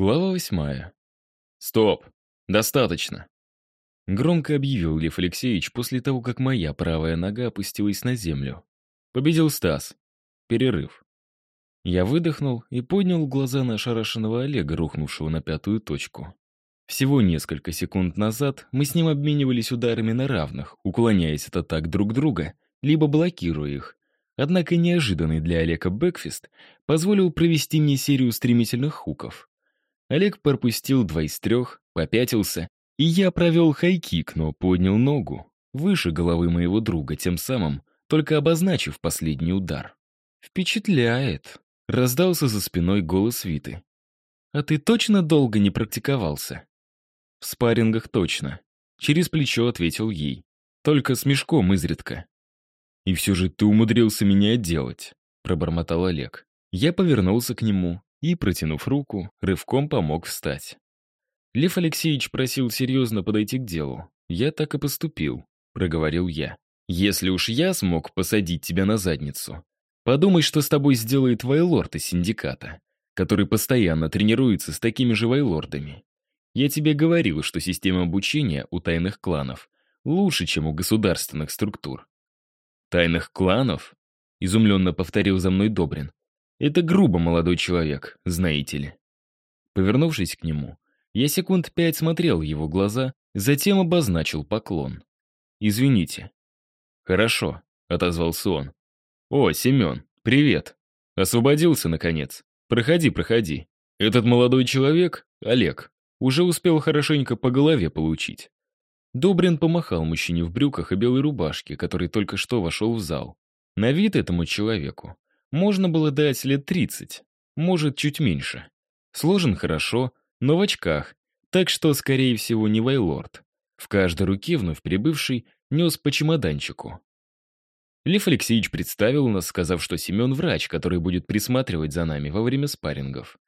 Глава восьмая. «Стоп! Достаточно!» Громко объявил Лев Алексеевич после того, как моя правая нога опустилась на землю. Победил Стас. Перерыв. Я выдохнул и поднял глаза на ошарашенного Олега, рухнувшего на пятую точку. Всего несколько секунд назад мы с ним обменивались ударами на равных, уклоняясь от атак друг друга, либо блокируя их. Однако неожиданный для Олега бэкфист позволил провести мне серию стремительных хуков. Олег пропустил два из трех, попятился, и я провел хайкик, но поднял ногу выше головы моего друга, тем самым только обозначив последний удар. «Впечатляет», — раздался за спиной голос Виты. «А ты точно долго не практиковался?» «В спаррингах точно», — через плечо ответил ей. «Только с мешком изредка». «И все же ты умудрился меня отделать», — пробормотал Олег. Я повернулся к нему, и, протянув руку, рывком помог встать. Лев Алексеевич просил серьезно подойти к делу. «Я так и поступил», — проговорил я. «Если уж я смог посадить тебя на задницу, подумай, что с тобой сделает Вайлорд из синдиката, который постоянно тренируется с такими же Вайлордами. Я тебе говорил, что система обучения у тайных кланов лучше, чем у государственных структур». «Тайных кланов?» — изумленно повторил за мной Добрин. Это грубо, молодой человек, знаете ли. Повернувшись к нему, я секунд пять смотрел в его глаза, затем обозначил поклон. «Извините». «Хорошо», — отозвался он. «О, Семен, привет. Освободился, наконец. Проходи, проходи. Этот молодой человек, Олег, уже успел хорошенько по голове получить». Добрин помахал мужчине в брюках и белой рубашке, который только что вошел в зал. На вид этому человеку можно было дать лет 30, может, чуть меньше. Сложен хорошо, но в очках, так что, скорее всего, не Вайлорд. В каждой руке вновь прибывший нес по чемоданчику. Лев Алексеевич представил нас, сказав, что Семен врач, который будет присматривать за нами во время спаррингов.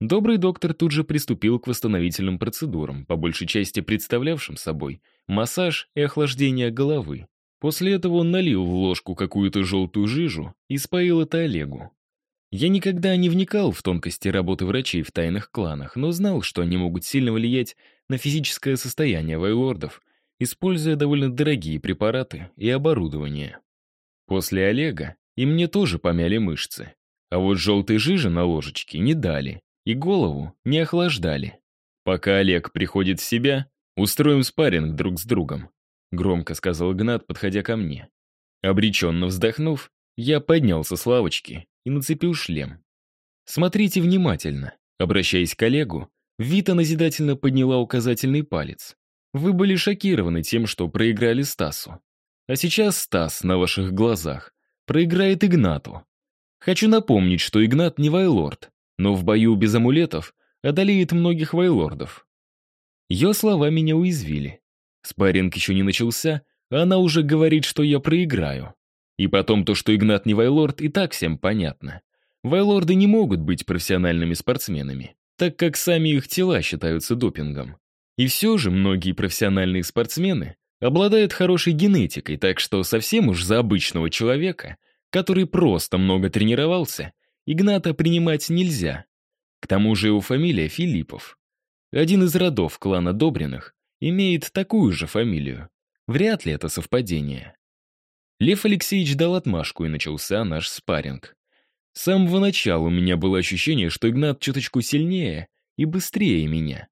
Добрый доктор тут же приступил к восстановительным процедурам, по большей части представлявшим собой массаж и охлаждение головы. После этого он налил в ложку какую-то желтую жижу и споил это Олегу. Я никогда не вникал в тонкости работы врачей в тайных кланах, но знал, что они могут сильно влиять на физическое состояние вайлордов, используя довольно дорогие препараты и оборудование. После Олега и мне тоже помяли мышцы, а вот желтой жижи на ложечке не дали и голову не охлаждали. Пока Олег приходит в себя, устроим спарринг друг с другом. — громко сказал Игнат, подходя ко мне. Обреченно вздохнув, я поднялся с лавочки и нацепил шлем. «Смотрите внимательно», — обращаясь к коллегу, Вита назидательно подняла указательный палец. «Вы были шокированы тем, что проиграли Стасу. А сейчас Стас на ваших глазах проиграет Игнату. Хочу напомнить, что Игнат не Вайлорд, но в бою без амулетов одолеет многих Вайлордов». Ее слова меня уязвили. Спарринг еще не начался, а она уже говорит, что я проиграю. И потом то, что Игнат не Вайлорд, и так всем понятно. Вайлорды не могут быть профессиональными спортсменами, так как сами их тела считаются допингом. И все же многие профессиональные спортсмены обладают хорошей генетикой, так что совсем уж за обычного человека, который просто много тренировался, Игната принимать нельзя. К тому же его фамилия Филиппов. Один из родов клана Добриных имеет такую же фамилию. Вряд ли это совпадение. Лев Алексеевич дал отмашку, и начался наш спарринг. С самого начала у меня было ощущение, что Игнат чуточку сильнее и быстрее меня.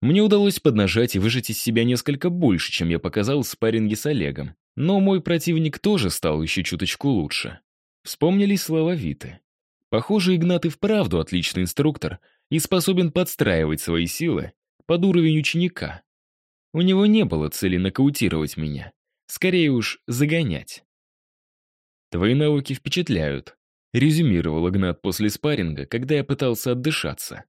Мне удалось поднажать и выжать из себя несколько больше, чем я показал в спарринге с Олегом. Но мой противник тоже стал еще чуточку лучше. Вспомнились слова Виты. Похоже, Игнат и вправду отличный инструктор и способен подстраивать свои силы под уровень ученика. У него не было цели нокаутировать меня. Скорее уж, загонять. «Твои навыки впечатляют», — резюмировал Игнат после спарринга, когда я пытался отдышаться.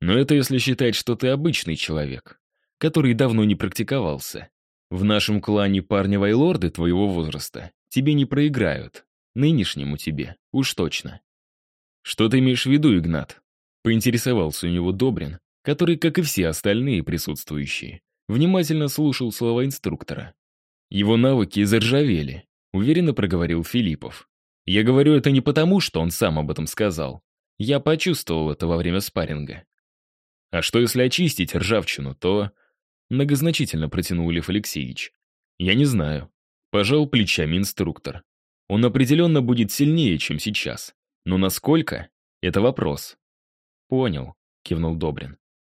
«Но это если считать, что ты обычный человек, который давно не практиковался. В нашем клане парня-вайлорды твоего возраста тебе не проиграют. Нынешнему тебе, уж точно». «Что ты имеешь в виду, Игнат?» — поинтересовался у него Добрин, который, как и все остальные присутствующие, внимательно слушал слова инструктора. Его навыки заржавели, уверенно проговорил Филиппов. Я говорю это не потому, что он сам об этом сказал. Я почувствовал это во время спарринга. А что если очистить ржавчину, то... Многозначительно протянул Лев Алексеевич. Я не знаю. Пожал плечами инструктор. Он определенно будет сильнее, чем сейчас. Но насколько? Это вопрос. Понял, кивнул Добрин.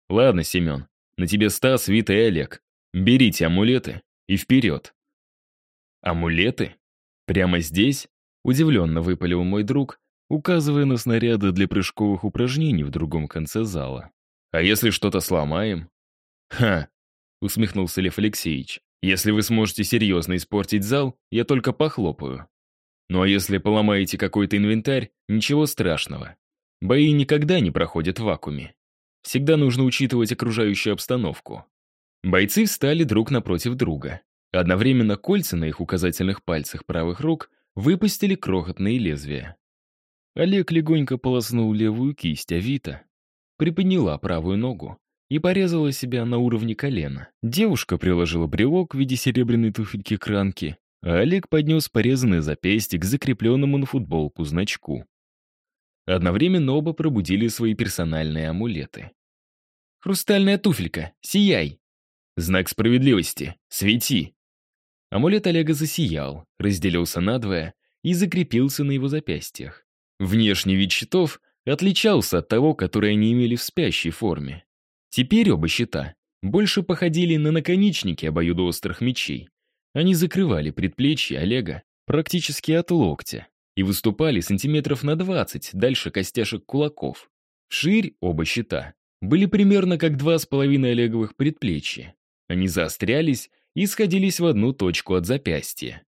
Ладно, Семен, на тебе Стас, Вита и Олег. Берите амулеты и вперед. Амулеты? Прямо здесь? Удивленно выпалил мой друг, указывая на снаряды для прыжковых упражнений в другом конце зала. «А если что-то сломаем?» «Ха!» — усмехнулся Лев Алексеевич. «Если вы сможете серьезно испортить зал, я только похлопаю. Ну а если поломаете какой-то инвентарь, ничего страшного. Бои никогда не проходят в вакууме. Всегда нужно учитывать окружающую обстановку». Бойцы встали друг напротив друга. Одновременно кольца на их указательных пальцах правых рук выпустили крохотные лезвия. Олег легонько полоснул левую кисть, а Вита приподняла правую ногу и порезала себя на уровне колена. Девушка приложила брелок в виде серебряной туфельки к ранке, а Олег поднес порезанное запястье к закрепленному на футболку значку. Одновременно оба пробудили свои персональные амулеты. «Хрустальная туфелька, сияй!» «Знак справедливости, свети!» Амулет Олега засиял, разделился надвое и закрепился на его запястьях. Внешний вид щитов отличался от того, который они имели в спящей форме. Теперь оба щита больше походили на наконечники обоюдоострых мечей. Они закрывали предплечье Олега практически от локтя и выступали сантиметров на 20 дальше костяшек кулаков. Ширь оба щита были примерно как два с половиной Олеговых предплечья. Они заострялись и сходились в одну точку от запястья.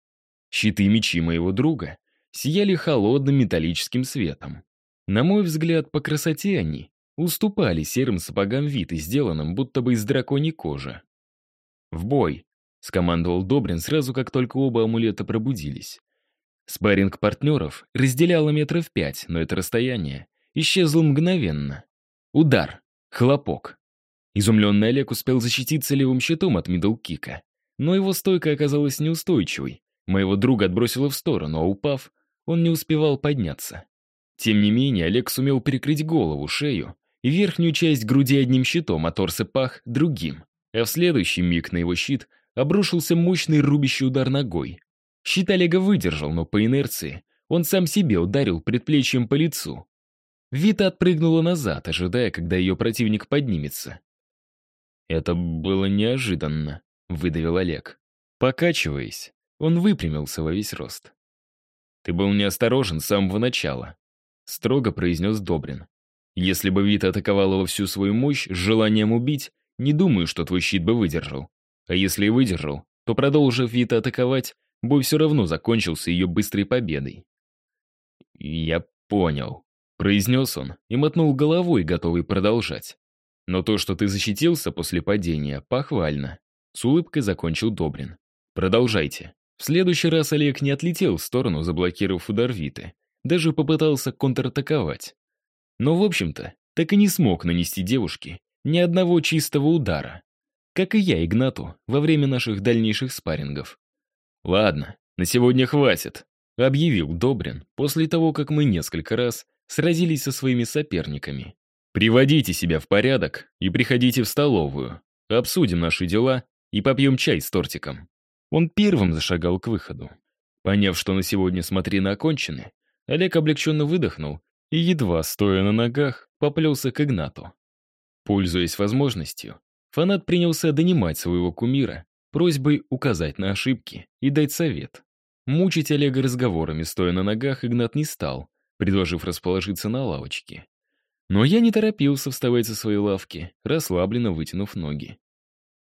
Щиты мечи моего друга сияли холодным металлическим светом. На мой взгляд, по красоте они уступали серым сапогам вид и сделанным будто бы из драконьей кожи. «В бой!» — скомандовал Добрин сразу, как только оба амулета пробудились. Спарринг партнеров разделяло метров пять, но это расстояние исчезло мгновенно. Удар. Хлопок. Изумленный Олег успел защититься левым щитом от мидл-кика, но его стойка оказалась неустойчивой. Моего друга отбросило в сторону, а упав, он не успевал подняться. Тем не менее, Олег сумел перекрыть голову, шею и верхнюю часть груди одним щитом, а торс и пах — другим. А в следующий миг на его щит обрушился мощный рубящий удар ногой. Щит Олега выдержал, но по инерции он сам себе ударил предплечьем по лицу. Вита отпрыгнула назад, ожидая, когда ее противник поднимется. «Это было неожиданно», — выдавил Олег. Покачиваясь, он выпрямился во весь рост. «Ты был неосторожен с самого начала», — строго произнес Добрин. «Если бы Вита атаковала во всю свою мощь с желанием убить, не думаю, что твой щит бы выдержал. А если и выдержал, то, продолжив Вита атаковать, бой все равно закончился ее быстрой победой». «Я понял», — произнес он и мотнул головой, готовый продолжать. «Но то, что ты защитился после падения, похвально», — с улыбкой закончил Добрин. «Продолжайте». В следующий раз Олег не отлетел в сторону, заблокировав удар Виты. Даже попытался контратаковать. Но, в общем-то, так и не смог нанести девушке ни одного чистого удара. Как и я Игнату во время наших дальнейших спаррингов. «Ладно, на сегодня хватит», — объявил Добрин после того, как мы несколько раз сразились со своими соперниками. «Приводите себя в порядок и приходите в столовую. Обсудим наши дела и попьем чай с тортиком». Он первым зашагал к выходу. Поняв, что на сегодня смотрины окончены, Олег облегченно выдохнул и, едва стоя на ногах, поплелся к Игнату. Пользуясь возможностью, фанат принялся донимать своего кумира просьбой указать на ошибки и дать совет. Мучить Олега разговорами, стоя на ногах, Игнат не стал, предложив расположиться на лавочке. Но я не торопился вставать со своей лавки, расслабленно вытянув ноги.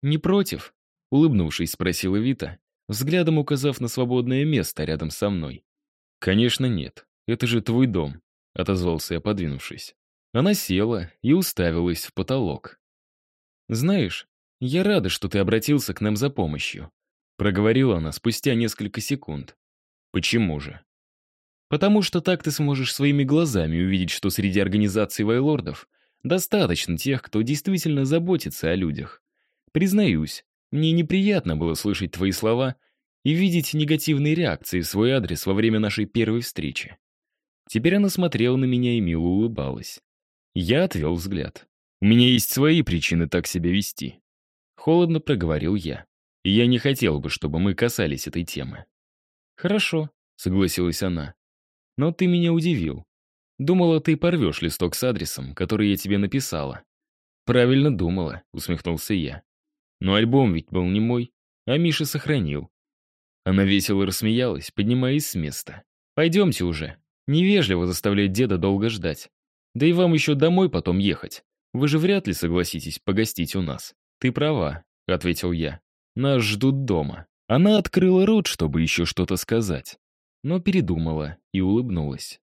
«Не против?» Улыбнувшись, спросила Вита, взглядом указав на свободное место рядом со мной. «Конечно нет. Это же твой дом», — отозвался я, подвинувшись. Она села и уставилась в потолок. «Знаешь, я рада, что ты обратился к нам за помощью», — проговорила она спустя несколько секунд. «Почему же?» «Потому что так ты сможешь своими глазами увидеть, что среди организаций вайлордов достаточно тех, кто действительно заботится о людях. Признаюсь, мне неприятно было слышать твои слова и видеть негативные реакции в свой адрес во время нашей первой встречи. Теперь она смотрела на меня и мило улыбалась. Я отвел взгляд. У меня есть свои причины так себя вести. Холодно проговорил я. И я не хотел бы, чтобы мы касались этой темы. Хорошо, согласилась она. Но ты меня удивил. Думала, ты порвешь листок с адресом, который я тебе написала. Правильно думала, усмехнулся я. Но альбом ведь был не мой, а Миша сохранил. Она весело рассмеялась, поднимаясь с места. «Пойдемте уже. Невежливо заставлять деда долго ждать. Да и вам еще домой потом ехать. Вы же вряд ли согласитесь погостить у нас». «Ты права», — ответил я. «Нас ждут дома». Она открыла рот, чтобы еще что-то сказать, но передумала и улыбнулась.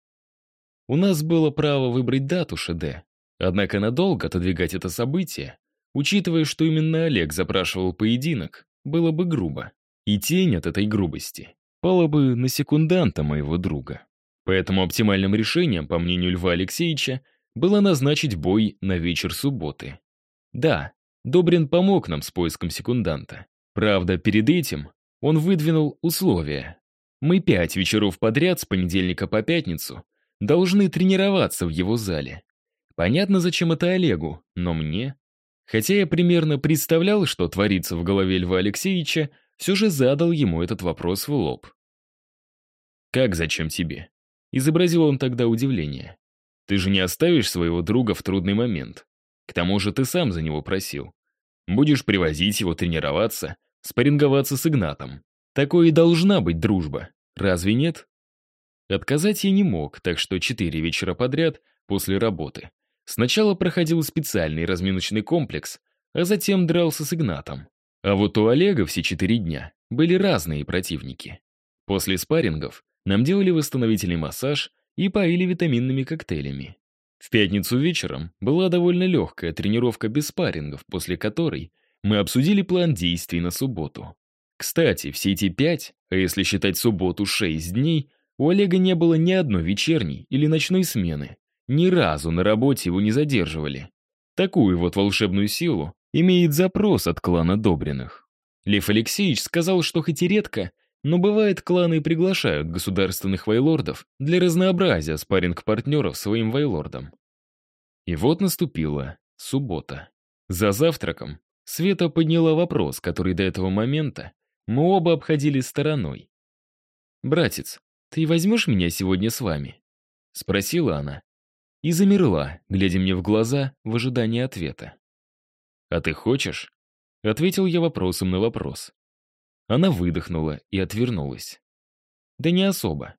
У нас было право выбрать дату ШД, однако надолго отодвигать это событие, учитывая, что именно Олег запрашивал поединок, было бы грубо. И тень от этой грубости пала бы на секунданта моего друга. Поэтому оптимальным решением, по мнению Льва Алексеевича, было назначить бой на вечер субботы. Да, Добрин помог нам с поиском секунданта. Правда, перед этим он выдвинул условия. Мы пять вечеров подряд с понедельника по пятницу должны тренироваться в его зале. Понятно, зачем это Олегу, но мне... Хотя я примерно представлял, что творится в голове Льва Алексеевича, все же задал ему этот вопрос в лоб. «Как зачем тебе?» Изобразил он тогда удивление. «Ты же не оставишь своего друга в трудный момент. К тому же ты сам за него просил. Будешь привозить его тренироваться, спарринговаться с Игнатом. Такое и должна быть дружба. Разве нет?» Отказать я не мог, так что четыре вечера подряд, после работы, сначала проходил специальный разминочный комплекс, а затем дрался с Игнатом. А вот у Олега все четыре дня были разные противники. После спаррингов нам делали восстановительный массаж и поили витаминными коктейлями. В пятницу вечером была довольно легкая тренировка без спаррингов, после которой мы обсудили план действий на субботу. Кстати, все эти пять, а если считать субботу шесть дней, у Олега не было ни одной вечерней или ночной смены. Ни разу на работе его не задерживали. Такую вот волшебную силу имеет запрос от клана Добриных. Лев Алексеевич сказал, что хоть и редко, но бывает, кланы приглашают государственных вайлордов для разнообразия спарринг-партнеров своим вайлордам. И вот наступила суббота. За завтраком Света подняла вопрос, который до этого момента мы оба обходили стороной. «Братец, ты возьмешь меня сегодня с вами?» — спросила она. И замерла, глядя мне в глаза в ожидании ответа. «А ты хочешь?» — ответил я вопросом на вопрос. Она выдохнула и отвернулась. «Да не особо.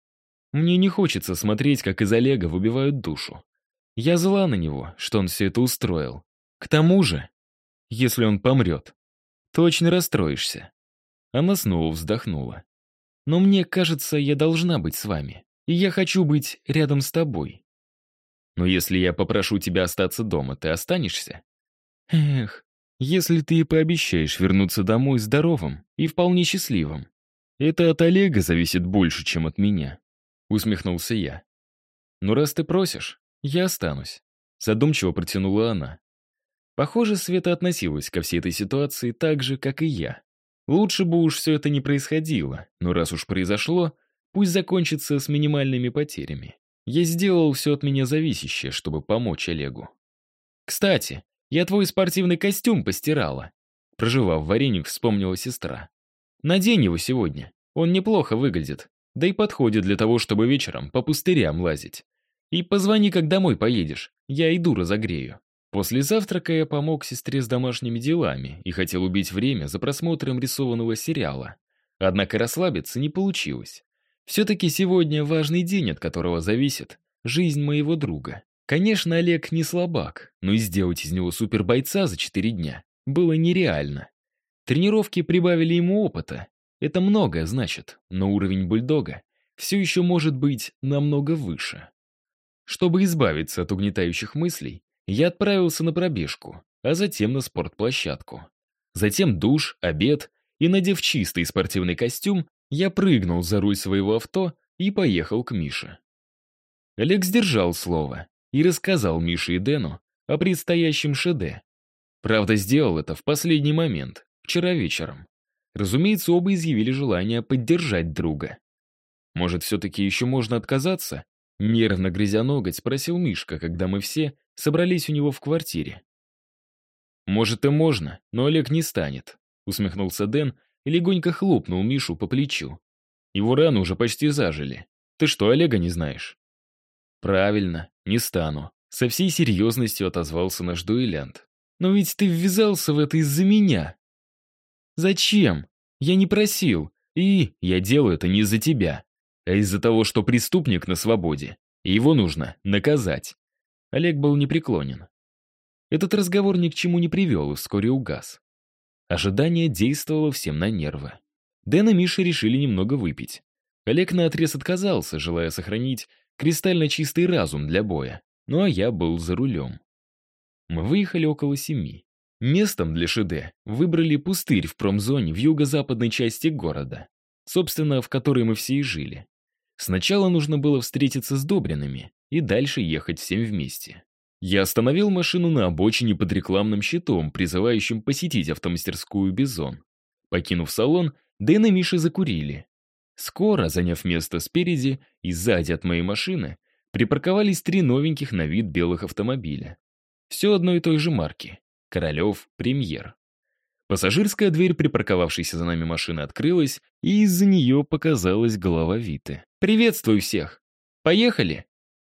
Мне не хочется смотреть, как из Олега выбивают душу. Я зла на него, что он все это устроил. К тому же, если он помрет, точно расстроишься». Она снова вздохнула. «Но мне кажется, я должна быть с вами, и я хочу быть рядом с тобой. Но если я попрошу тебя остаться дома, ты останешься?» Эх, если ты и пообещаешь вернуться домой здоровым и вполне счастливым. Это от Олега зависит больше, чем от меня. Усмехнулся я. Ну раз ты просишь, я останусь. Задумчиво протянула она. Похоже, Света относилась ко всей этой ситуации так же, как и я. Лучше бы уж все это не происходило, но раз уж произошло, пусть закончится с минимальными потерями. Я сделал все от меня зависящее, чтобы помочь Олегу. Кстати, я твой спортивный костюм постирала». Проживав вареник, вспомнила сестра. «Надень его сегодня. Он неплохо выглядит. Да и подходит для того, чтобы вечером по пустырям лазить. И позвони, как домой поедешь. Я иду разогрею». После завтрака я помог сестре с домашними делами и хотел убить время за просмотром рисованного сериала. Однако расслабиться не получилось. Все-таки сегодня важный день, от которого зависит жизнь моего друга. Конечно, Олег не слабак, но и сделать из него супербойца за четыре дня было нереально. Тренировки прибавили ему опыта. Это многое значит, но уровень бульдога все еще может быть намного выше. Чтобы избавиться от угнетающих мыслей, я отправился на пробежку, а затем на спортплощадку. Затем душ, обед, и, надев чистый спортивный костюм, я прыгнул за руль своего авто и поехал к Мише. Олег сдержал слово и рассказал Мише и Дэну о предстоящем ШД. Правда, сделал это в последний момент, вчера вечером. Разумеется, оба изъявили желание поддержать друга. Может, все-таки еще можно отказаться? Нервно грязя ноготь, спросил Мишка, когда мы все собрались у него в квартире. может и можно, но Олег не станет, усмехнулся Дэн и легонько хлопнул Мишу по плечу. Его раны уже почти зажили. Ты что, Олега не знаешь? Правильно, не стану. Со всей серьезностью отозвался наш дуэлянт. Но ведь ты ввязался в это из-за меня. Зачем? Я не просил. И я делаю это не из-за тебя, а из-за того, что преступник на свободе, его нужно наказать. Олег был непреклонен. Этот разговор ни к чему не привел и вскоре угас. Ожидание действовало всем на нервы. Дэн и Миша решили немного выпить. Олег наотрез отказался, желая сохранить кристально чистый разум для боя. Ну а я был за рулем. Мы выехали около семи. Местом для ШД выбрали пустырь в промзоне в юго-западной части города, собственно, в которой мы все и жили. Сначала нужно было встретиться с Добринами и дальше ехать всем вместе. Я остановил машину на обочине под рекламным щитом, призывающим посетить автомастерскую «Бизон». Покинув салон, Дэн и Миша закурили. Скоро, заняв место спереди и сзади от моей машины, припарковались три новеньких на вид белых автомобиля. Все одной и той же марки. Королев, Премьер. Пассажирская дверь припарковавшейся за нами машины открылась, и из-за нее показалась голова Виты. «Приветствую всех! Поехали?»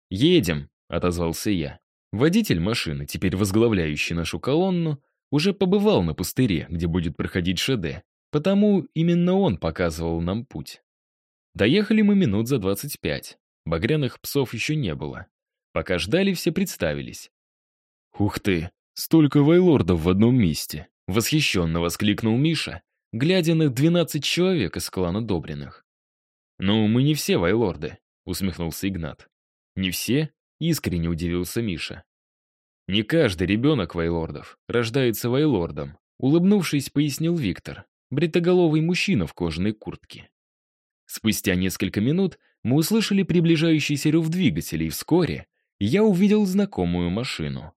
«Едем», — отозвался я. Водитель машины, теперь возглавляющий нашу колонну, уже побывал на пустыре, где будет проходить ШД, потому именно он показывал нам путь. Доехали мы минут за 25. Багряных псов еще не было. Пока ждали, все представились. «Ух ты, столько вайлордов в одном месте!» Восхищенно воскликнул Миша, глядя на 12 человек из клана Добриных. «Ну, мы не все вайлорды», — усмехнулся Игнат. «Не все?» — искренне удивился Миша. «Не каждый ребенок вайлордов рождается вайлордом», — улыбнувшись, пояснил Виктор, бритоголовый мужчина в кожаной куртке. Спустя несколько минут мы услышали приближающийся рев двигателя, и вскоре я увидел знакомую машину.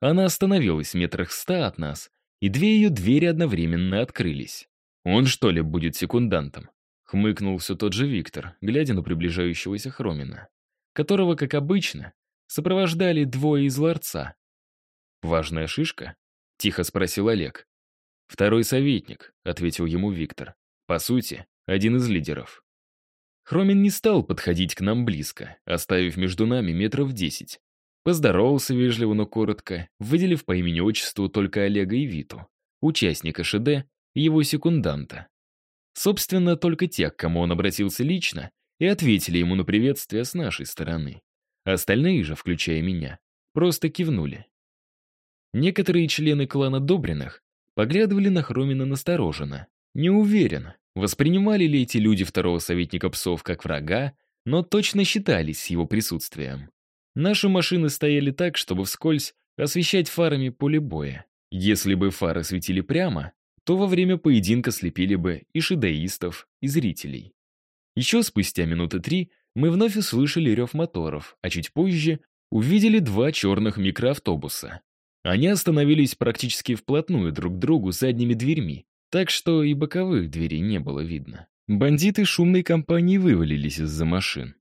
Она остановилась в метрах ста от нас, и две ее двери одновременно открылись. «Он, что ли, будет секундантом?» — хмыкнул все тот же Виктор, глядя на приближающегося Хромина, которого, как обычно, сопровождали двое из ларца. «Важная шишка?» — тихо спросил Олег. «Второй советник», — ответил ему Виктор. «По сути, один из лидеров». Хромин не стал подходить к нам близко, оставив между нами метров десять. Поздоровался вежливо, но коротко, выделив по имени-отчеству только Олега и Виту, участника ШД и его секунданта. Собственно, только тех, к кому он обратился лично, и ответили ему на приветствие с нашей стороны. Остальные же, включая меня, просто кивнули. Некоторые члены клана Добриных поглядывали на Хромина настороженно. Не уверен, Воспринимали ли эти люди второго советника псов как врага, но точно считались его присутствием. Наши машины стояли так, чтобы вскользь освещать фарами поле боя. Если бы фары светили прямо, то во время поединка слепили бы и шедеистов, и зрителей. Еще спустя минуты три мы вновь услышали рев моторов, а чуть позже увидели два черных микроавтобуса. Они остановились практически вплотную друг к другу задними дверьми, так что и боковых дверей не было видно. Бандиты шумной компании вывалились из-за машин.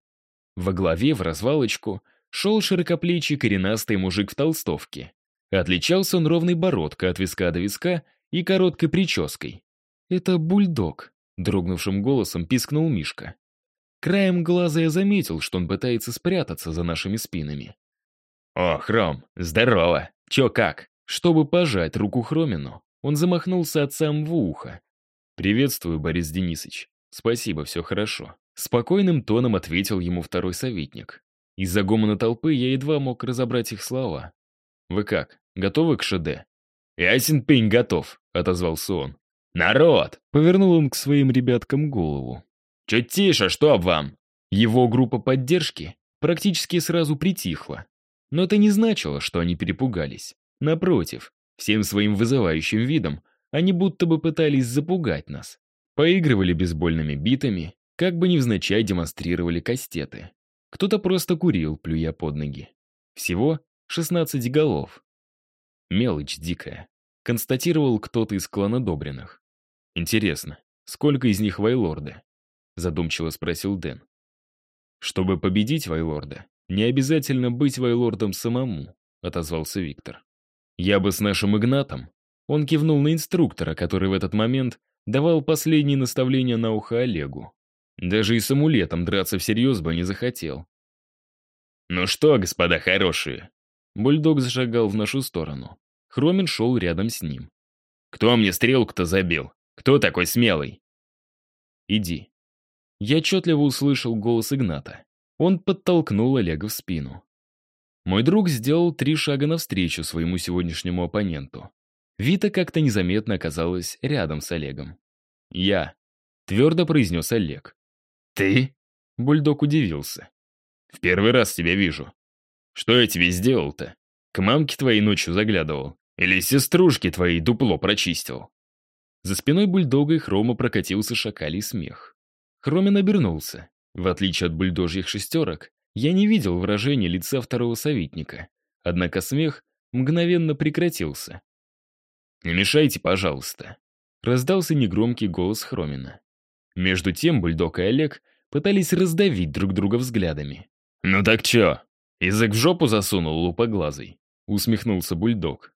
Во главе, в развалочку, шел широкоплечий коренастый мужик в толстовке. Отличался он ровной бородкой от виска до виска и короткой прической. «Это бульдог», — дрогнувшим голосом пискнул Мишка. Краем глаза я заметил, что он пытается спрятаться за нашими спинами. «О, Хром, здорово! Чё как?» Чтобы пожать руку Хромину, он замахнулся от самого уха. «Приветствую, Борис Денисович. Спасибо, все хорошо». Спокойным тоном ответил ему второй советник. Из-за гомона толпы я едва мог разобрать их слова. «Вы как, готовы к ШД?» «Ясен пень готов», — отозвался он. «Народ!» — повернул он к своим ребяткам голову. «Чуть тише, что об вам?» Его группа поддержки практически сразу притихла. Но это не значило, что они перепугались. Напротив, Всем своим вызывающим видом они будто бы пытались запугать нас. Поигрывали бейсбольными битами, как бы невзначай демонстрировали кастеты. Кто-то просто курил, плюя под ноги. Всего 16 голов. Мелочь дикая. Констатировал кто-то из клана Добриных. Интересно, сколько из них вайлорды? Задумчиво спросил Дэн. Чтобы победить вайлорда, не обязательно быть вайлордом самому, отозвался Виктор. Я бы с нашим Игнатом Он кивнул на инструктора, который в этот момент давал последние наставления на ухо Олегу. Даже и с амулетом драться всерьез бы не захотел. «Ну что, господа хорошие?» Бульдог зашагал в нашу сторону. Хромин шел рядом с ним. «Кто мне стрелку-то забил? Кто такой смелый?» «Иди». Я отчетливо услышал голос Игната. Он подтолкнул Олега в спину. Мой друг сделал три шага навстречу своему сегодняшнему оппоненту. Вита как-то незаметно оказалась рядом с Олегом. «Я», — твердо произнес Олег. «Ты?» — бульдог удивился. «В первый раз тебя вижу. Что я тебе сделал-то? К мамке твоей ночью заглядывал? Или сеструшке твоей дупло прочистил?» За спиной бульдога и Хрома прокатился шакалий смех. Хромин обернулся. В отличие от бульдожьих шестерок, я не видел выражения лица второго советника. Однако смех мгновенно прекратился. «Не мешайте, пожалуйста», — раздался негромкий голос Хромина. Между тем бульдог и Олег пытались раздавить друг друга взглядами. «Ну так чё, язык в жопу засунул лупоглазый?» — усмехнулся бульдог.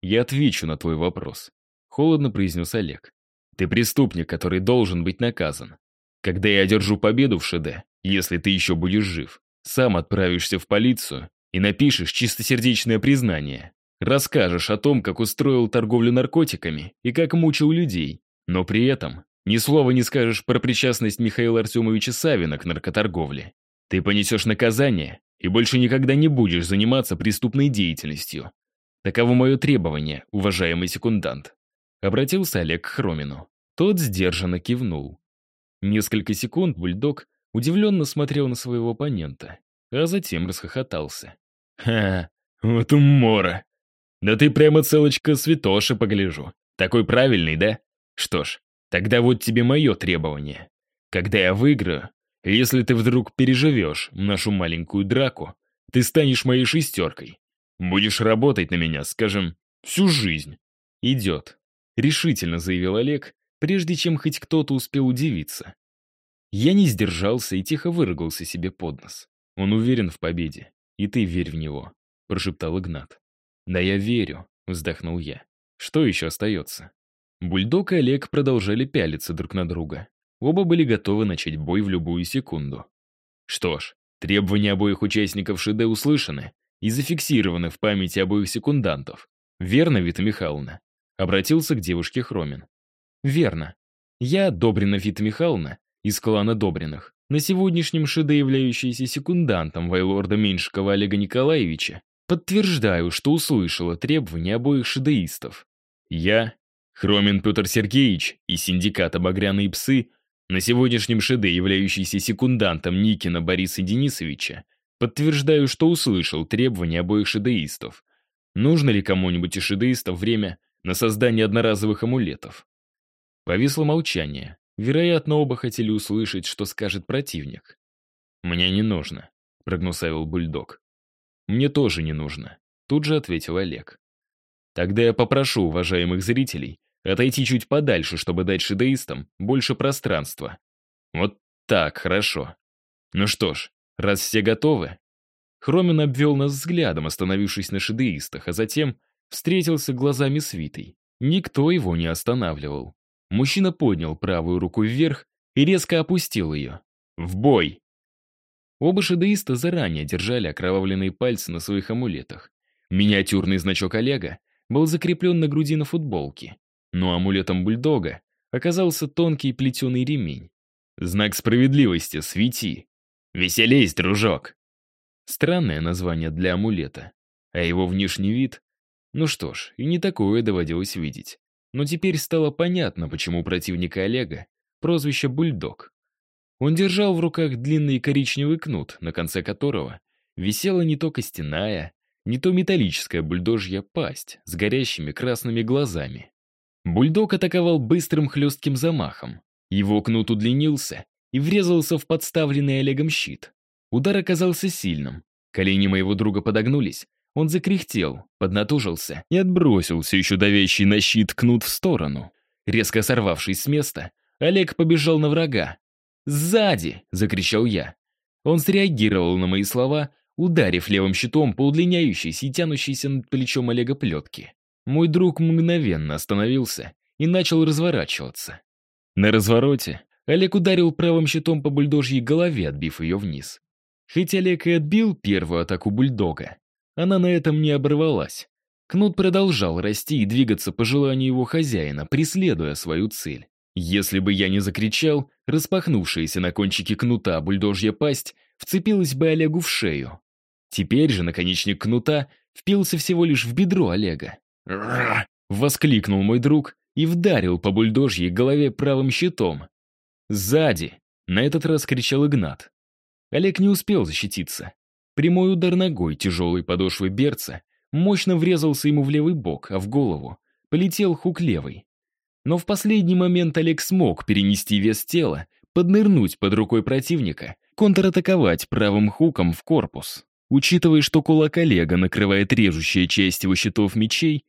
«Я отвечу на твой вопрос», — холодно произнес Олег. «Ты преступник, который должен быть наказан. Когда я одержу победу в ШД, если ты еще будешь жив, сам отправишься в полицию и напишешь чистосердечное признание. Расскажешь о том, как устроил торговлю наркотиками и как мучил людей, но при этом ни слова не скажешь про причастность Михаила Артемовича Савина к наркоторговле. Ты понесешь наказание и больше никогда не будешь заниматься преступной деятельностью. Таково мое требование, уважаемый секундант. Обратился Олег к Хромину. Тот сдержанно кивнул. Несколько секунд бульдог удивленно смотрел на своего оппонента, а затем расхохотался. «Ха, вот умора! Да ты прямо целочка святоши погляжу. Такой правильный, да? Что ж, тогда вот тебе мое требование. Когда я выиграю, если ты вдруг переживешь нашу маленькую драку, ты станешь моей шестеркой. Будешь работать на меня, скажем, всю жизнь. Идет. Решительно заявил Олег, прежде чем хоть кто-то успел удивиться. Я не сдержался и тихо выругался себе под нос. Он уверен в победе, и ты верь в него, прошептал Игнат. Да я верю, вздохнул я. Что еще остается? Бульдог и Олег продолжали пялиться друг на друга. Оба были готовы начать бой в любую секунду. Что ж, требования обоих участников ШД услышаны и зафиксированы в памяти обоих секундантов. Верно, Вита Михайловна? Обратился к девушке Хромин. Верно. Я, Добрина Вита Михайловна, из клана Добриных, на сегодняшнем ШД являющийся секундантом Вайлорда Меньшикова Олега Николаевича, подтверждаю, что услышала требования обоих шедеистов. Я, Хромин Петр Сергеевич и синдиката «Багряные псы», на сегодняшнем ШД, являющийся секундантом Никина Бориса Денисовича, подтверждаю, что услышал требования обоих шедеистов. Нужно ли кому-нибудь из шедеистов время на создание одноразовых амулетов? Повисло молчание. Вероятно, оба хотели услышать, что скажет противник. «Мне не нужно», — прогнусавил бульдог. «Мне тоже не нужно», — тут же ответил Олег. «Тогда я попрошу уважаемых зрителей отойти чуть подальше, чтобы дать шедеистам больше пространства. Вот так, хорошо. Ну что ж, раз все готовы...» Хромин обвел нас взглядом, остановившись на шедеистах, а затем встретился глазами с Витой. Никто его не останавливал. Мужчина поднял правую руку вверх и резко опустил ее. «В бой!» Оба шедеиста заранее держали окровавленные пальцы на своих амулетах. Миниатюрный значок Олега был закреплен на груди на футболке, но амулетом бульдога оказался тонкий плетеный ремень. Знак справедливости, свети. Веселись, дружок. Странное название для амулета, а его внешний вид... Ну что ж, и не такое доводилось видеть. Но теперь стало понятно, почему противника Олега прозвище «Бульдог». Он держал в руках длинный коричневый кнут, на конце которого висела не то костяная, не то металлическая бульдожья пасть с горящими красными глазами. Бульдог атаковал быстрым хлестким замахом. Его кнут удлинился и врезался в подставленный Олегом щит. Удар оказался сильным. Колени моего друга подогнулись, он закряхтел, поднатужился и отбросил все еще давящий на щит кнут в сторону. Резко сорвавшись с места, Олег побежал на врага. «Сзади!» — закричал я. Он среагировал на мои слова, ударив левым щитом по удлиняющейся и тянущейся над плечом Олега плетки. Мой друг мгновенно остановился и начал разворачиваться. На развороте Олег ударил правым щитом по бульдожьей голове, отбив ее вниз. Хоть Олег и отбил первую атаку бульдога, она на этом не оборвалась. Кнут продолжал расти и двигаться по желанию его хозяина, преследуя свою цель. Если бы я не закричал, распахнувшаяся на кончике кнута бульдожья пасть вцепилась бы Олегу в шею. Теперь же наконечник кнута впился всего лишь в бедро Олега. Воскликнул мой друг и вдарил по бульдожьей голове правым щитом. Сзади, на этот раз кричал Игнат. Олег не успел защититься. Прямой удар ногой тяжелой подошвы берца мощно врезался ему в левый бок, а в голову полетел хук левый. Но в последний момент Олег смог перенести вес тела, поднырнуть под рукой противника, контратаковать правым хуком в корпус. Учитывая, что кулак Олега накрывает режущая часть его щитов мечей,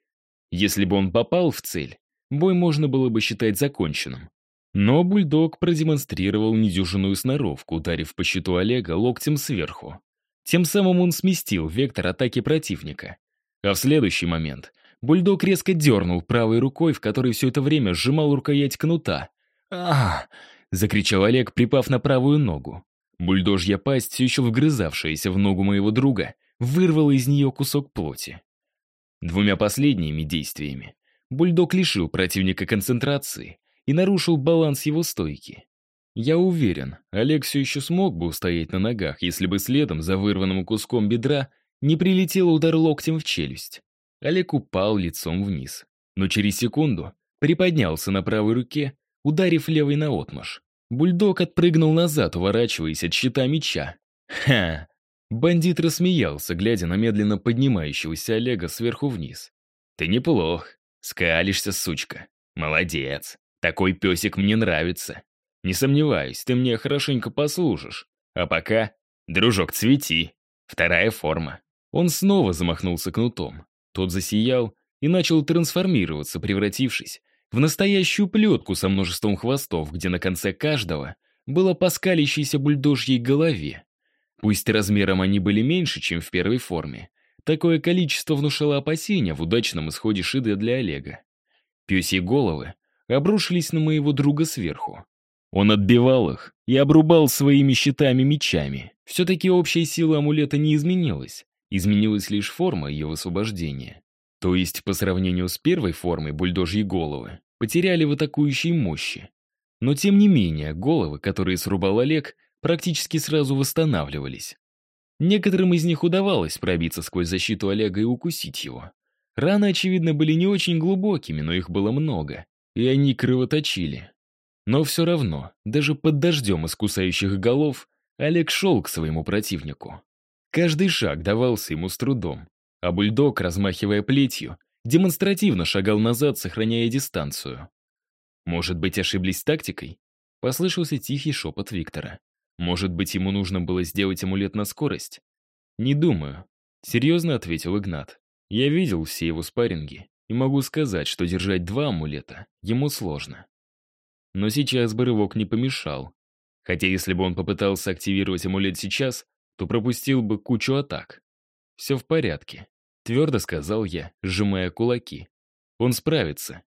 если бы он попал в цель, бой можно было бы считать законченным. Но бульдог продемонстрировал недюжинную сноровку, ударив по щиту Олега локтем сверху. Тем самым он сместил вектор атаки противника. А в следующий момент бульдог резко дернул правой рукой, в которой все это время сжимал рукоять кнута. а закричал Олег, припав на правую ногу. Бульдожья пасть, все еще вгрызавшаяся в ногу моего друга, вырвала из нее кусок плоти. Двумя последними действиями бульдог лишил противника концентрации и нарушил баланс его стойки. Я уверен, Олег еще смог бы устоять на ногах, если бы следом за вырванным куском бедра не прилетел удар локтем в челюсть. Олег упал лицом вниз, но через секунду приподнялся на правой руке, ударив левой наотмашь. Бульдог отпрыгнул назад, уворачиваясь от щита меча. Ха! Бандит рассмеялся, глядя на медленно поднимающегося Олега сверху вниз. «Ты неплох. Скалишься, сучка. Молодец. Такой песик мне нравится. Не сомневаюсь, ты мне хорошенько послужишь. А пока, дружок, цвети. Вторая форма. Он снова замахнулся кнутом. Тот засиял и начал трансформироваться, превратившись в настоящую плетку со множеством хвостов, где на конце каждого было по скалящейся бульдожьей голове. Пусть размером они были меньше, чем в первой форме, такое количество внушало опасения в удачном исходе Шиды для Олега. Пёсьи головы обрушились на моего друга сверху. Он отбивал их и обрубал своими щитами-мечами. Все-таки общая сила амулета не изменилась. Изменилась лишь форма ее высвобождения. То есть, по сравнению с первой формой бульдожьей головы, потеряли в атакующей мощи. Но тем не менее, головы, которые срубал Олег, практически сразу восстанавливались. Некоторым из них удавалось пробиться сквозь защиту Олега и укусить его. Раны, очевидно, были не очень глубокими, но их было много и они кровоточили. Но все равно, даже под дождем из кусающих голов, Олег шел к своему противнику. Каждый шаг давался ему с трудом, а бульдог, размахивая плетью, демонстративно шагал назад, сохраняя дистанцию. Может быть, ошиблись тактикой? Послышался тихий шепот Виктора. Может быть, ему нужно было сделать амулет на скорость? Не думаю. Серьезно ответил Игнат. Я видел все его спарринги и могу сказать, что держать два амулета ему сложно. Но сейчас бы рывок не помешал. Хотя если бы он попытался активировать амулет сейчас, то пропустил бы кучу атак. «Все в порядке», — твердо сказал я, сжимая кулаки. «Он справится».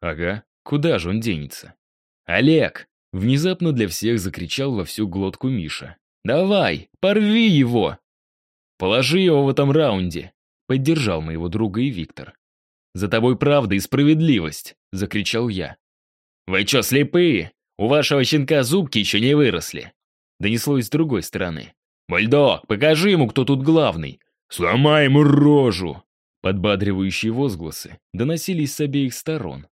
«Ага, куда же он денется?» «Олег!» — внезапно для всех закричал во всю глотку Миша. «Давай, порви его!» «Положи его в этом раунде!» — поддержал моего друга и Виктор. «За тобой правда и справедливость!» — закричал я. «Вы что, слепые? У вашего щенка зубки еще не выросли!» Донеслось с другой стороны. «Бульдог, покажи ему, кто тут главный! Сломай ему рожу!» Подбадривающие возгласы доносились с обеих сторон.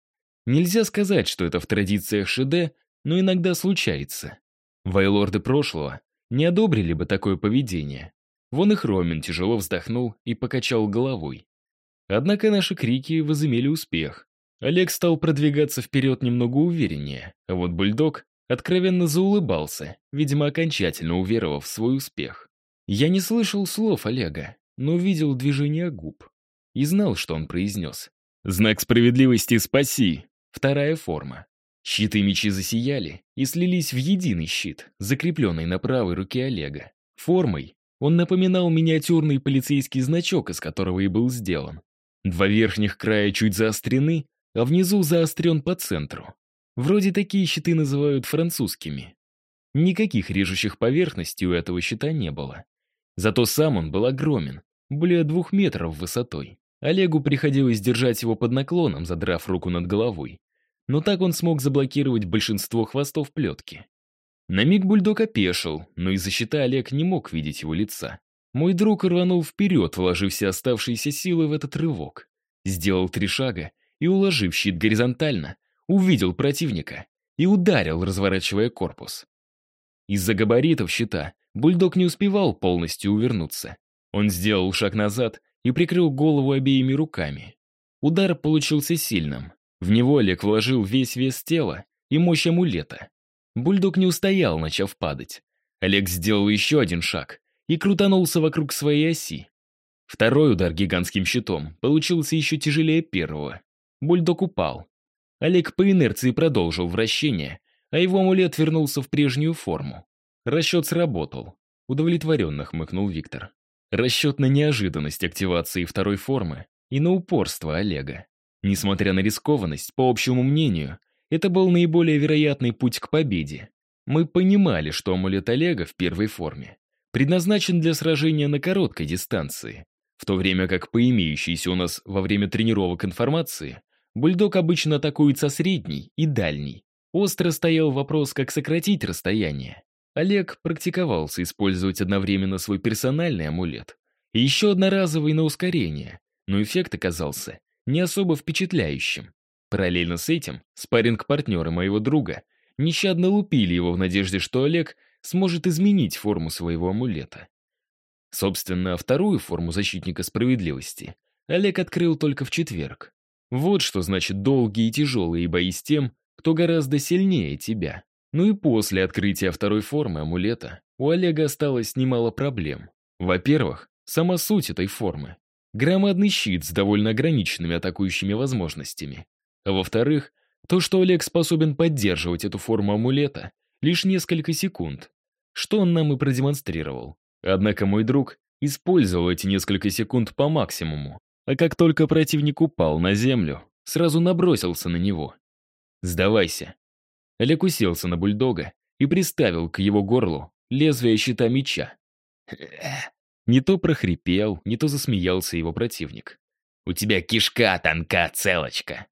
Нельзя сказать, что это в традициях Шиде, но иногда случается. Вайлорды прошлого не одобрили бы такое поведение. Вон и Хромин тяжело вздохнул и покачал головой. Однако наши крики возымели успех. Олег стал продвигаться вперед немного увереннее, а вот бульдог откровенно заулыбался, видимо, окончательно уверовав в свой успех. Я не слышал слов Олега, но видел движение губ и знал, что он произнес. «Знак справедливости спаси!» Вторая форма. Щиты и мечи засияли и слились в единый щит, закрепленный на правой руке Олега. Формой он напоминал миниатюрный полицейский значок, из которого и был сделан. Два верхних края чуть заострены, а внизу заострен по центру. Вроде такие щиты называют французскими. Никаких режущих поверхностей у этого щита не было. Зато сам он был огромен, более двух метров высотой. Олегу приходилось держать его под наклоном, задрав руку над головой. Но так он смог заблокировать большинство хвостов плетки. На миг бульдог опешил, но из-за щита Олег не мог видеть его лица. Мой друг рванул вперед, вложив все оставшиеся силы в этот рывок. Сделал три шага и, уложив щит горизонтально, увидел противника и ударил, разворачивая корпус. Из-за габаритов щита бульдог не успевал полностью увернуться. Он сделал шаг назад и прикрыл голову обеими руками. Удар получился сильным. В него Олег вложил весь вес тела и мощь амулета. Бульдог не устоял, начав падать. Олег сделал еще один шаг и крутанулся вокруг своей оси. Второй удар гигантским щитом получился еще тяжелее первого. Бульдог упал. Олег по инерции продолжил вращение, а его амулет вернулся в прежнюю форму. Расчет сработал. Удовлетворенно хмыкнул Виктор. Расчет на неожиданность активации второй формы и на упорство Олега. Несмотря на рискованность, по общему мнению, это был наиболее вероятный путь к победе. Мы понимали, что амулет Олега в первой форме предназначен для сражения на короткой дистанции, в то время как по имеющейся у нас во время тренировок информации, бульдог обычно атакует со средней и дальней. Остро стоял вопрос, как сократить расстояние. Олег практиковался использовать одновременно свой персональный амулет и еще одноразовый на ускорение, но эффект оказался не особо впечатляющим. Параллельно с этим спарринг-партнеры моего друга нещадно лупили его в надежде, что Олег сможет изменить форму своего амулета. Собственно, вторую форму защитника справедливости Олег открыл только в четверг. Вот что значит долгие и тяжелые бои с тем, кто гораздо сильнее тебя. Ну и после открытия второй формы амулета у Олега осталось немало проблем. Во-первых, сама суть этой формы. Громадный щит с довольно ограниченными атакующими возможностями. А во-вторых, то, что Олег способен поддерживать эту форму амулета лишь несколько секунд, что он нам и продемонстрировал. Однако мой друг использовал эти несколько секунд по максимуму, а как только противник упал на землю, сразу набросился на него. «Сдавайся». Олег уселся на бульдога и приставил к его горлу лезвие щита меча. Не то прохрипел, не то засмеялся его противник. «У тебя кишка тонка, целочка!»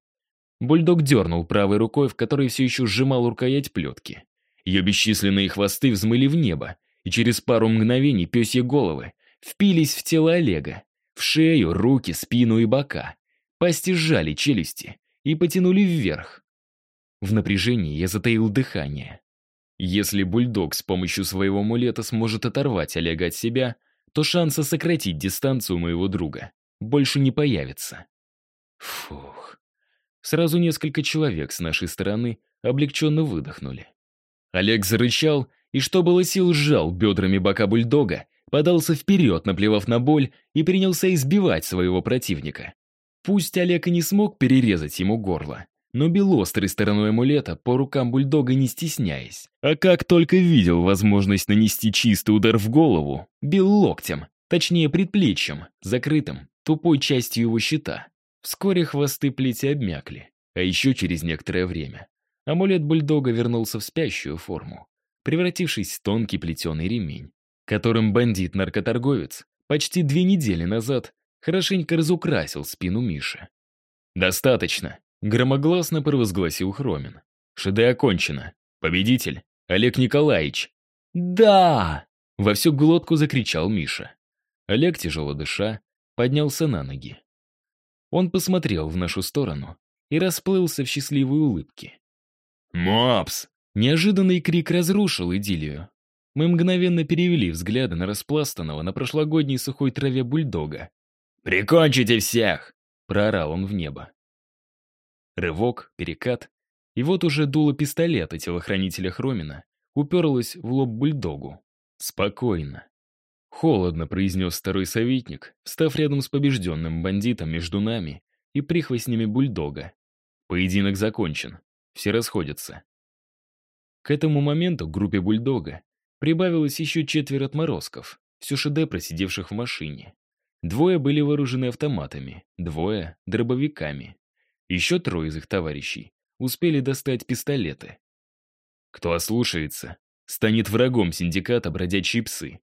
Бульдог дернул правой рукой, в которой все еще сжимал рукоять плетки. Ее бесчисленные хвосты взмыли в небо, и через пару мгновений пёсьи головы впились в тело Олега, в шею, руки, спину и бока. Пасти сжали челюсти и потянули вверх. В напряжении я затаил дыхание. Если бульдог с помощью своего амулета сможет оторвать Олега от себя, то шанса сократить дистанцию моего друга больше не появится. Фух. Сразу несколько человек с нашей стороны облегченно выдохнули. Олег зарычал и, что было сил, сжал бедрами бока бульдога, подался вперед, наплевав на боль, и принялся избивать своего противника. Пусть Олег и не смог перерезать ему горло, но бил острой стороной амулета по рукам бульдога не стесняясь. А как только видел возможность нанести чистый удар в голову, бил локтем, точнее предплечьем, закрытым, тупой частью его щита. Вскоре хвосты плети обмякли, а еще через некоторое время амулет бульдога вернулся в спящую форму, превратившись в тонкий плетеный ремень, которым бандит-наркоторговец почти две недели назад хорошенько разукрасил спину Миши. «Достаточно», — громогласно провозгласил Хромин. «Шеде окончено. Победитель — Олег Николаевич». «Да!» — во всю глотку закричал Миша. Олег, тяжело дыша, поднялся на ноги. Он посмотрел в нашу сторону и расплылся в счастливой улыбке. «Мопс!» Неожиданный крик разрушил идиллию. Мы мгновенно перевели взгляды на распластанного на прошлогодней сухой траве бульдога. «Прикончите всех!» — проорал он в небо. Рывок, перекат, и вот уже дуло пистолета телохранителя Хромина уперлось в лоб бульдогу. Спокойно. Холодно произнес второй советник, став рядом с побежденным бандитом между нами и прихвостнями бульдога. Поединок закончен. Все расходятся. К этому моменту к группе бульдога прибавилось еще четверо отморозков, все шеде просидевших в машине. Двое были вооружены автоматами, двое — дробовиками. Еще трое из их товарищей успели достать пистолеты. «Кто ослушается, станет врагом синдиката бродячие псы»,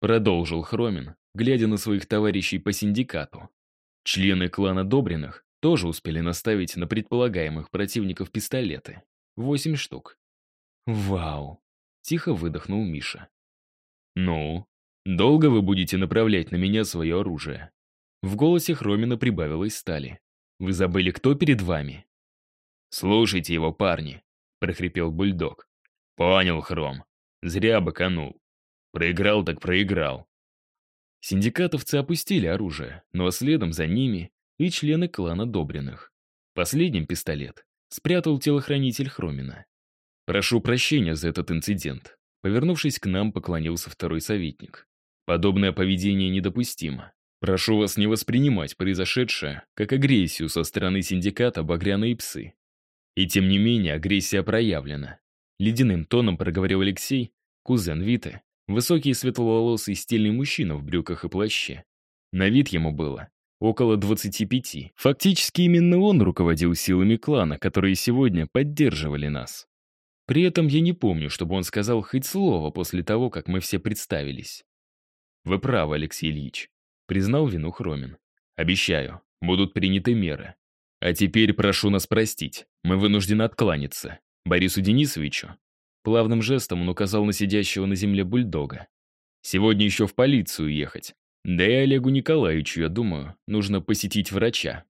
продолжил Хромин, глядя на своих товарищей по синдикату. Члены клана Добриных тоже успели наставить на предполагаемых противников пистолеты. Восемь штук. «Вау!» — тихо выдохнул Миша. «Ну, долго вы будете направлять на меня свое оружие?» В голосе Хромина прибавилось стали. «Вы забыли, кто перед вами?» «Слушайте его, парни», — прохрипел бульдог. «Понял, Хром. Зря быканул. Проиграл так проиграл». Синдикатовцы опустили оружие, но следом за ними и члены клана Добриных. Последним пистолет спрятал телохранитель Хромина. «Прошу прощения за этот инцидент», Повернувшись к нам, поклонился второй советник. Подобное поведение недопустимо. Прошу вас не воспринимать произошедшее как агрессию со стороны синдиката «Багряные псы». И тем не менее агрессия проявлена. Ледяным тоном проговорил Алексей, кузен Виты, высокий светловолосый стильный мужчина в брюках и плаще. На вид ему было около 25. Фактически именно он руководил силами клана, которые сегодня поддерживали нас. При этом я не помню, чтобы он сказал хоть слово после того, как мы все представились. «Вы правы, Алексей Ильич», — признал вину Хромин. «Обещаю, будут приняты меры. А теперь прошу нас простить, мы вынуждены откланяться. Борису Денисовичу». Плавным жестом он указал на сидящего на земле бульдога. «Сегодня еще в полицию ехать. Да и Олегу Николаевичу, я думаю, нужно посетить врача».